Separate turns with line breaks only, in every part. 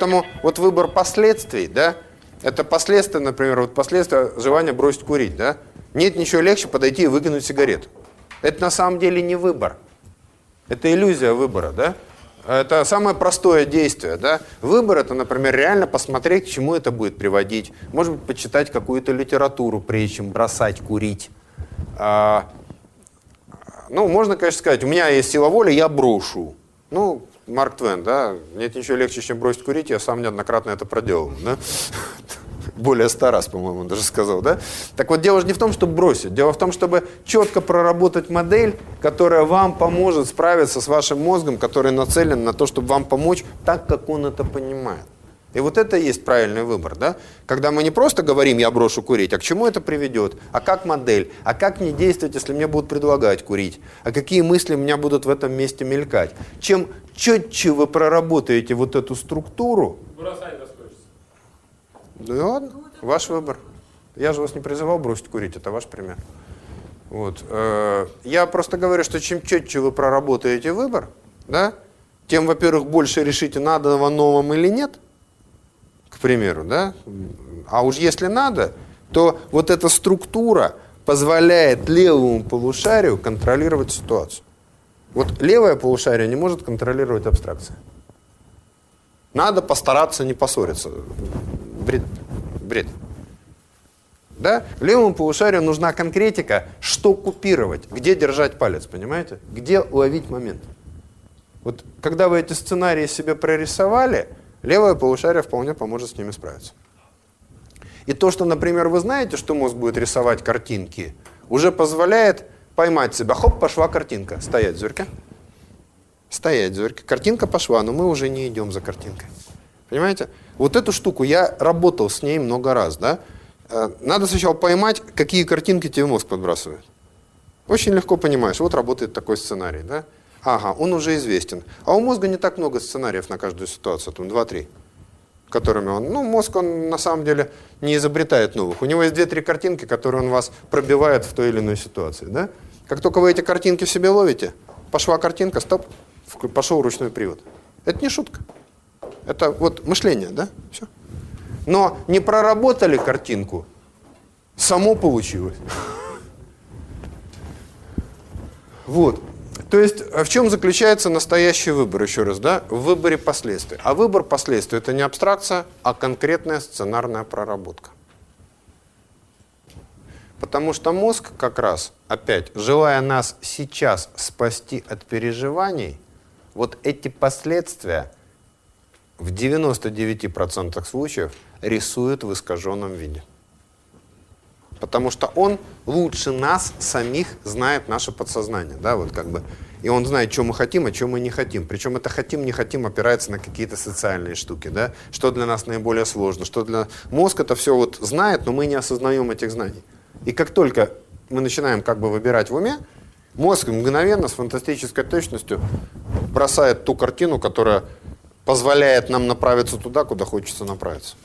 Поэтому вот выбор последствий, да, это последствия, например, вот последствия желания бросить курить, да. Нет ничего легче подойти и выкинуть сигарету. Это на самом деле не выбор. Это иллюзия выбора, да. Это самое простое действие, да. Выбор это, например, реально посмотреть, к чему это будет приводить. Может быть, почитать какую-то литературу, прежде чем бросать курить. А, ну, можно, конечно, сказать, у меня есть сила воли, я брошу. Ну, Марк Твен, да, нет ничего легче, чем бросить курить, я сам неоднократно это проделал, да? Более ста раз, по-моему, даже сказал, да? Так вот, дело же не в том, чтобы бросить, дело в том, чтобы четко проработать модель, которая вам поможет справиться с вашим мозгом, который нацелен на то, чтобы вам помочь так, как он это понимает. И вот это и есть правильный выбор, да? Когда мы не просто говорим «я брошу курить», а к чему это приведет? А как модель? А как мне действовать, если мне будут предлагать курить? А какие мысли у меня будут в этом месте мелькать? Чем четче вы проработаете вот эту структуру... Бросать расхочется. Да ладно, ваш выбор. Я же вас не призывал бросить курить, это ваш пример. Вот. Э, я просто говорю, что чем четче вы проработаете выбор, да, тем, во-первых, больше решите, надо вам вам или нет – примеру, да? А уж если надо, то вот эта структура позволяет левому полушарию контролировать ситуацию. Вот левое полушарие не может контролировать абстракции. Надо постараться не поссориться. Бред. Бред. Да? Левому полушарию нужна конкретика, что купировать, где держать палец, понимаете? Где ловить момент. Вот когда вы эти сценарии себе прорисовали, Левое полушарие вполне поможет с ними справиться. И то, что, например, вы знаете, что мозг будет рисовать картинки, уже позволяет поймать себя. Хоп, пошла картинка. Стоять, Зюрька. Стоять, Зюрька. Картинка пошла, но мы уже не идем за картинкой. Понимаете? Вот эту штуку, я работал с ней много раз, да? Э, надо сначала поймать, какие картинки тебе мозг подбрасывает. Очень легко понимаешь, вот работает такой сценарий, да? Ага, он уже известен. А у мозга не так много сценариев на каждую ситуацию, там 2-3, которыми он... Ну, мозг, он на самом деле не изобретает новых. У него есть 2-3 картинки, которые он вас пробивает в той или иной ситуации, да? Как только вы эти картинки в себе ловите, пошла картинка, стоп, пошел ручной привод. Это не шутка. Это вот мышление, да? Все. Но не проработали картинку, само получилось. Вот. То есть в чем заключается настоящий выбор, еще раз, да? В выборе последствий. А выбор последствий – это не абстракция, а конкретная сценарная проработка. Потому что мозг как раз, опять, желая нас сейчас спасти от переживаний, вот эти последствия в 99% случаев рисует в искаженном виде. Потому что он лучше нас самих знает наше подсознание. Да, вот как бы. И он знает, что мы хотим, а что мы не хотим. Причем это хотим, не хотим опирается на какие-то социальные штуки. Да? Что для нас наиболее сложно. Что для... Мозг это все вот знает, но мы не осознаем этих знаний. И как только мы начинаем как бы выбирать в уме, мозг мгновенно с фантастической точностью бросает ту картину, которая позволяет нам направиться туда, куда хочется направиться.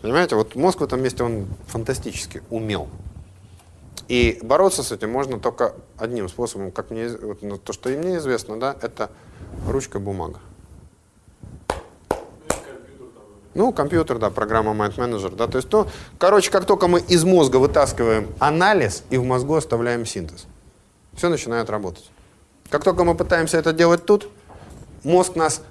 Понимаете, вот мозг в этом месте, он фантастически умел. И бороться с этим можно только одним способом, как мне, вот, ну, то, что и мне известно, да, это ручка бумага. Ну, компьютер, да, программа Mind Manager, да, то есть, то, короче, как только мы из мозга вытаскиваем анализ и в мозгу оставляем синтез, все начинает работать. Как только мы пытаемся это делать тут, мозг нас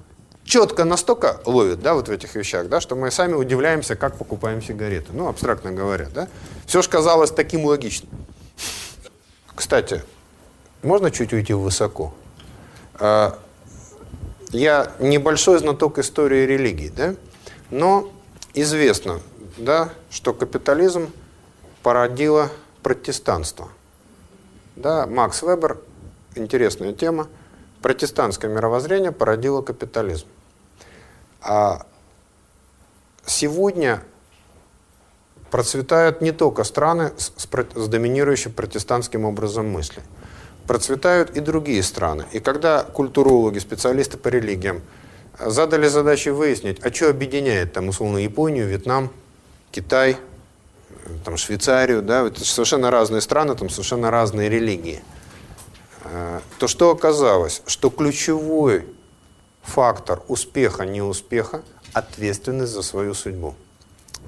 четко настолько ловит, да, вот в этих вещах, да, что мы сами удивляемся, как покупаем сигареты. Ну, абстрактно говоря, да. Все же казалось таким логичным. Кстати, можно чуть уйти высоко? А, я небольшой знаток истории религии, да, но известно, да, что капитализм породило протестанство. Да, Макс Вебер, интересная тема, протестантское мировоззрение породило капитализм. А сегодня процветают не только страны с, с доминирующим протестантским образом мысли. Процветают и другие страны. И когда культурологи, специалисты по религиям задали задачу выяснить, а что объединяет там условно Японию, Вьетнам, Китай, там Швейцарию, да, это совершенно разные страны, там совершенно разные религии, э, то что оказалось? Что ключевой фактор успеха, неуспеха – ответственность за свою судьбу.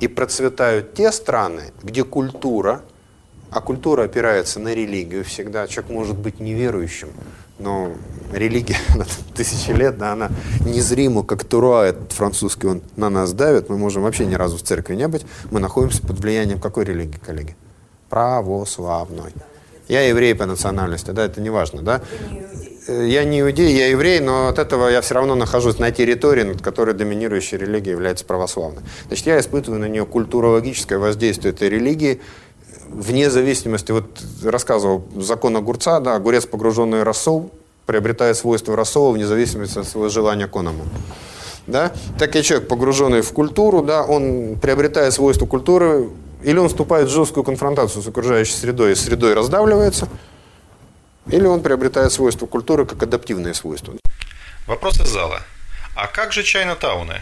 И процветают те страны, где культура, а культура опирается на религию всегда. Человек может быть неверующим, но религия тысячи лет, да, она незримо, как Туруа, французский, он на нас давит. Мы можем вообще ни разу в церкви не быть. Мы находимся под влиянием какой религии, коллеги? Православной. Я еврей по национальности, да, это не важно, да? Э, я не иудей, я еврей, но от этого я все равно нахожусь на территории, над которой доминирующей религией является православной. Значит, я испытываю на нее культурологическое воздействие этой религии, вне зависимости, вот рассказывал закон огурца, да, огурец, погруженный в рассол, приобретает свойства рассола вне зависимости от своего желания к. Да? Так и человек, погруженный в культуру, да, он приобретает свойства культуры, или он вступает в жесткую конфронтацию с окружающей средой, и средой раздавливается, или он приобретает свойства культуры как адаптивные свойства.
Вопрос из зала. А как же Чайна-тауны?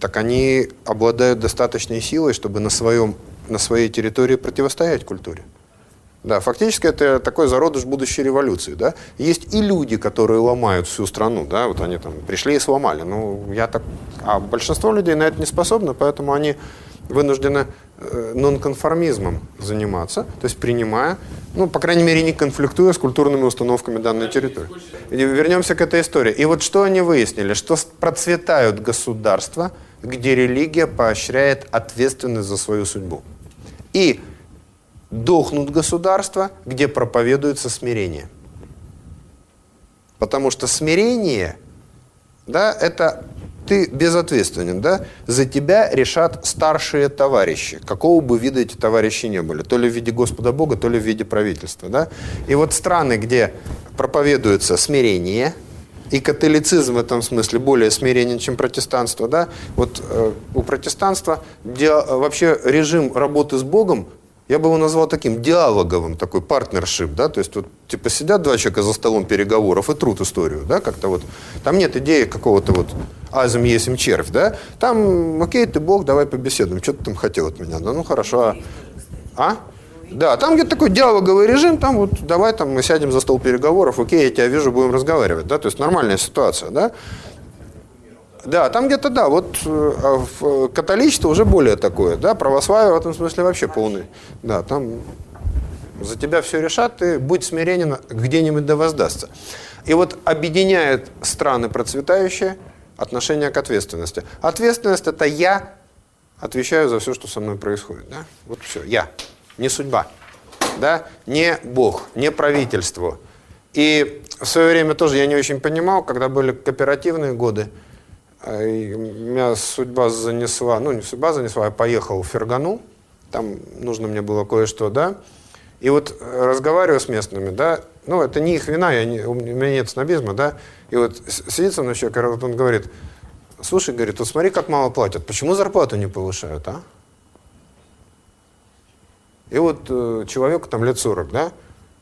Так они обладают достаточной силой, чтобы на, своем, на своей территории противостоять культуре. Да, фактически это такой зародыш будущей революции, да. Есть и люди, которые ломают всю страну, да, вот они там пришли и сломали. Ну, я так... А большинство людей на это не способны, поэтому они вынуждены э, нонконформизмом заниматься, то есть принимая, ну, по крайней мере, не конфликтуя с культурными установками данной территории. И вернемся к этой истории. И вот что они выяснили? Что процветают государства, где религия поощряет ответственность за свою судьбу. И дохнут государства, где проповедуется смирение. Потому что смирение, да, это ты безответственен, да, за тебя решат старшие товарищи, какого бы вида эти товарищи не были, то ли в виде Господа Бога, то ли в виде правительства, да. И вот страны, где проповедуется смирение, и католицизм в этом смысле более смиренен, чем протестанство, да, вот э, у протестанства где, вообще режим работы с Богом я бы его назвал таким диалоговым, такой партнершип, да, то есть вот типа сидят два человека за столом переговоров и трут историю, да, как-то вот, там нет идеи какого-то вот азим есим червь, да, там, окей, ты бог, давай побеседуем, что ты там хотел от меня, да, ну хорошо, а? а? Да, там где-то такой диалоговый режим, там вот давай там мы сядем за стол переговоров, окей, я тебя вижу, будем разговаривать, да, то есть нормальная ситуация, да, да, там где-то, да, вот э, а в католичество уже более такое, да, православие в этом смысле вообще полный. Да, там за тебя все решат, ты будь смиренен, где-нибудь да воздастся. И вот объединяет страны процветающие отношение к ответственности. Ответственность – это я отвечаю за все, что со мной происходит. Да? Вот все, я, не судьба, да? не Бог, не правительство. И в свое время тоже я не очень понимал, когда были кооперативные годы, и меня судьба занесла, ну не судьба занесла, я поехал в Фергану, там нужно мне было кое-что, да, и вот э, разговариваю с местными, да, ну это не их вина, я не, у меня нет снобизма, да, и вот сидит со мной человек, он говорит, слушай, говорит, вот смотри, как мало платят, почему зарплату не повышают, а? И вот э, человеку там лет 40, да,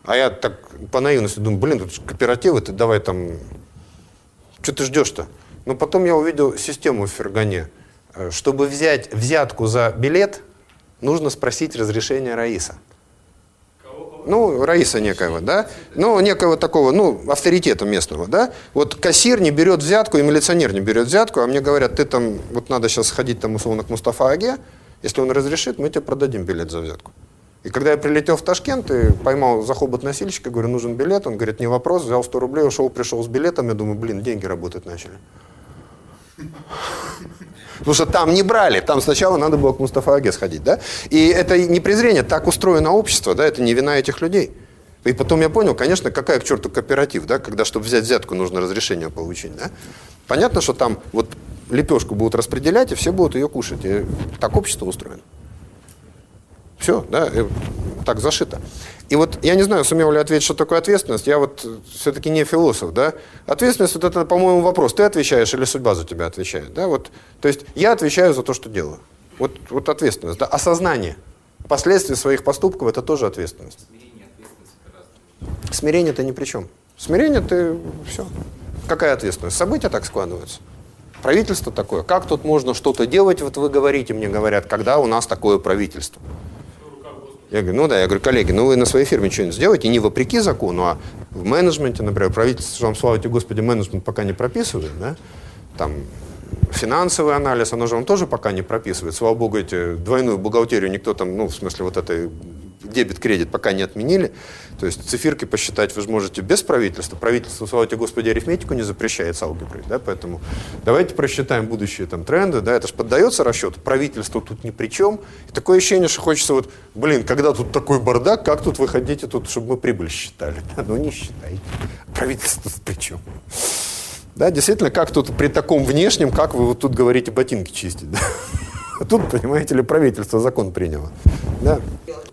а я так по наивности думаю, блин, тут кооперативы, ты давай там, что ты ждешь-то? Но потом я увидел систему в Фергане. Э, чтобы взять взятку за билет, нужно спросить разрешение Раиса. Ну, Раиса некоего, да? Ну, некого такого, ну, авторитета местного, да? Вот кассир не берет взятку, и милиционер не берет взятку, а мне говорят, ты там, вот надо сейчас сходить там условно к Мустафа Аге, если он разрешит, мы тебе продадим билет за взятку. И когда я прилетел в Ташкент и поймал за хобот носильщика, говорю, нужен билет, он говорит, не вопрос, взял 100 рублей, ушел, пришел с билетом, я думаю, блин, деньги работать начали. Потому что там не брали, там сначала надо было к Мустафа Аге сходить, да? И это не презрение, так устроено общество, да, это не вина этих людей. И потом я понял, конечно, какая к черту кооператив, да, когда, чтобы взять взятку, нужно разрешение получить, да? Понятно, что там вот лепешку будут распределять, и все будут ее кушать. И так общество устроено. Все, да, так зашито. И вот я не знаю, сумел ли ответить, что такое ответственность. Я вот все-таки не философ, да. Ответственность вот это, по-моему, вопрос. Ты отвечаешь или судьба за тебя отвечает, да? Вот, то есть я отвечаю за то, что делаю. Вот, вот ответственность, да. Осознание последствий своих поступков – это тоже ответственность. Смирение, ответственность Смирение – это ни при чем. Смирение – ты все. Какая ответственность? События так складываются. Правительство такое. Как тут можно что-то делать, вот вы говорите, мне говорят, когда у нас такое правительство? Я говорю, ну да, я говорю, коллеги, ну вы на своей фирме что-нибудь сделаете, не вопреки закону, а в менеджменте, например, правительство, вам, слава тебе Господи, менеджмент пока не прописывает, да, там финансовый анализ, оно же вам тоже пока не прописывает. Слава богу, эти двойную бухгалтерию никто там, ну, в смысле, вот этой дебет-кредит пока не отменили. То есть циферки посчитать вы же можете без правительства. Правительство, слава тебе, Господи, арифметику не запрещает с алгеброй. Да? Поэтому давайте просчитаем будущие там, тренды. Да? Это же поддается расчету. Правительство тут ни при чем. И такое ощущение, что хочется вот, блин, когда тут такой бардак, как тут вы хотите, тут, чтобы мы прибыль считали? Да? Ну не считайте. Правительство тут при чем? Да, действительно, как тут при таком внешнем, как вы вот тут говорите ботинки чистить? Да? А тут, понимаете ли, правительство закон приняло. Да?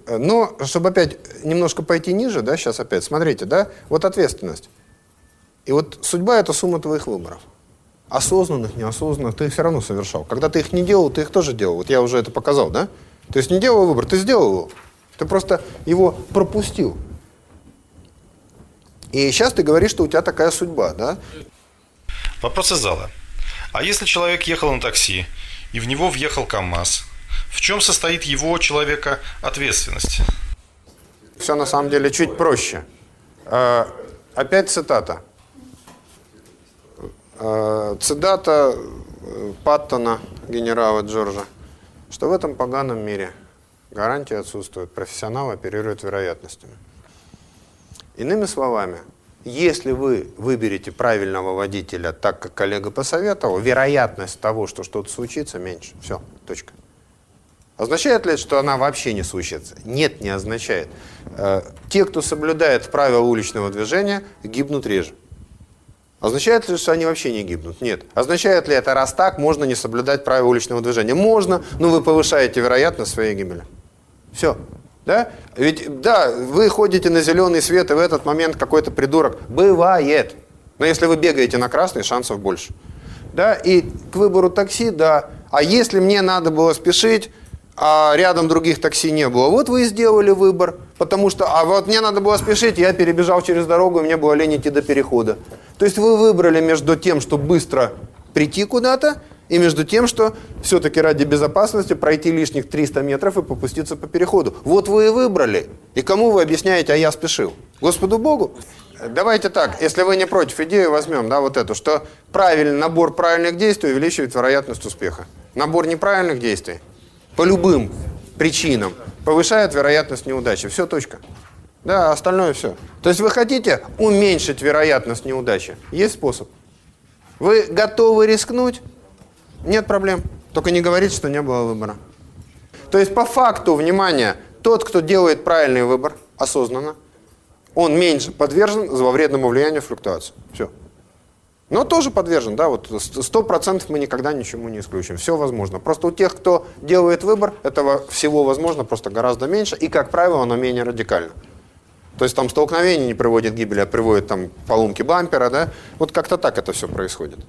Но, чтобы опять немножко пойти ниже, да, сейчас опять, смотрите, да, вот ответственность. И вот судьба – это сумма твоих выборов. Осознанных, неосознанных, ты их все равно совершал. Когда ты их не делал, ты их тоже делал. Вот я уже это показал, да? То есть не делал выбор, ты сделал его. Ты просто его пропустил. И сейчас ты говоришь, что у тебя такая судьба, да?
Вопрос из зала. А если человек ехал на такси, и в него въехал КАМАЗ, в чем состоит его, человека, ответственность?
Все на самом деле чуть проще. Э, опять цитата. Э, цитата э, Паттона, генерала Джорджа, что в этом поганом мире гарантии отсутствуют, профессионал оперирует вероятностями. Иными словами, если вы выберете правильного водителя так, как коллега посоветовал, вероятность того, что что-то случится, меньше. Все, точка. Означает ли это, что она вообще не случится? Нет, не означает. Э, те, кто соблюдает правила уличного движения, гибнут реже. Означает ли, что они вообще не гибнут? Нет. Означает ли это, раз так, можно не соблюдать правила уличного движения? Можно, но вы повышаете вероятность своей гибели. Все. Да? Ведь, да, вы ходите на зеленый свет, и в этот момент какой-то придурок. Бывает. Но если вы бегаете на красный, шансов больше. Да? И к выбору такси, да. А если мне надо было спешить, а рядом других такси не было, вот вы и сделали выбор. Потому что, а вот мне надо было спешить, я перебежал через дорогу, и мне было лень идти до перехода. То есть вы выбрали между тем, чтобы быстро прийти куда-то, и между тем, что все-таки ради безопасности пройти лишних 300 метров и попуститься по переходу. Вот вы и выбрали. И кому вы объясняете, а я спешил? Господу Богу? Давайте так, если вы не против, идею возьмем, да, вот эту, что правильный набор правильных действий увеличивает вероятность успеха. Набор неправильных действий по любым причинам повышает вероятность неудачи. Все, точка. Да, остальное все. То есть вы хотите уменьшить вероятность неудачи? Есть способ. Вы готовы рискнуть? Нет проблем. Только не говорите, что не было выбора. То есть по факту, внимание, тот, кто делает правильный выбор осознанно, он меньше подвержен зловредному влиянию флуктуации. Все. Но тоже подвержен, да, вот сто процентов мы никогда ничему не исключим. Все возможно. Просто у тех, кто делает выбор, этого всего возможно просто гораздо меньше, и, как правило, оно менее радикально. То есть там столкновение не приводит к гибели, а приводит там поломки бампера, да. Вот как-то так это все происходит.